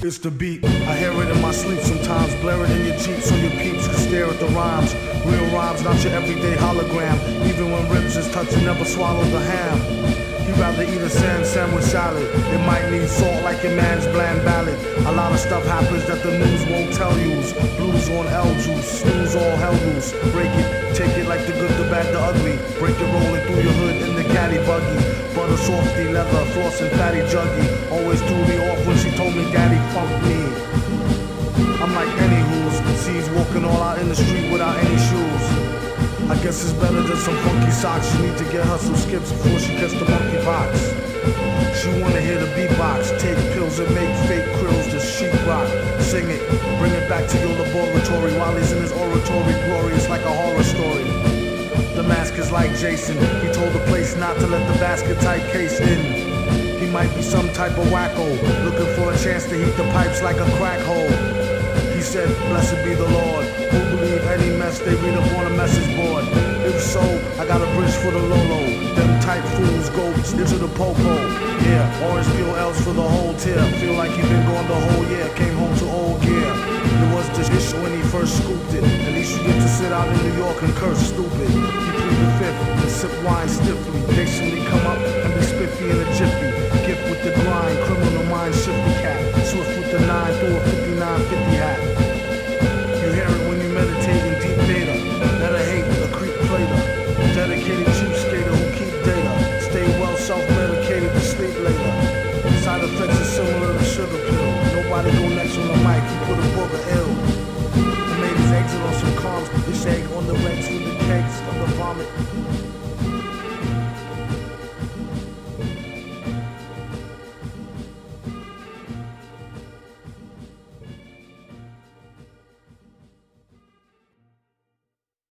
It's the beat. I hear it in my sleep sometimes. Blare it in your Jeep so your peeps can stare at the rhymes. Real rhymes, not your everyday hologram. Even when ribs is touched, never swallow the ham. You rather eat a sand sandwich salad. It might need salt like your man's bland ballad. A lot of stuff happens that the news won't tell you. Blues on L juice, snooze all hell loose. Break it, take it like the good, the bad, the ugly. Break it rolling through your hood in the caddy buggy. Butter softy leather, floss and fatty juggy. Always Like any walking all out in the street without any shoes. I guess it's better than some funky socks. You need to get her some skips before she gets the monkey box. She wanna hear the beatbox, take pills and make fake krills to sheetrock. Sing it, bring it back to your laboratory while he's in his oratory. Glorious like a horror story. The mask is like Jason. He told the place not to let the basket type case in. He might be some type of wacko, looking for a chance to heat the pipes like a crack hole. Said, Blessed be the Lord, who believe any mess they read up on a message board. If so, I got a bridge for the Lolo. Them tight fools go into the popo. Yeah, orange peel L's for the whole tier. Feel like he been gone the whole year. Came home to old gear. It was the ish when he first scooped it. At least you get to sit out in New York and curse stupid. He plead the fifth and sip wine stiffly. Patiently come up and be spiffy in a jiffy. Gift with the grind, criminal mind with the 9 through a 5950 hat. You hear it when you meditate in deep data. Let a hate, a creep plater. Dedicated cheap skater who keep data. Stay well self-medicated to sleep later. Side effects are similar to sugar pill. Nobody go next on the mic, He put a booger ill. made his exit on some comms, this egg on the legs the kegs of the vomit.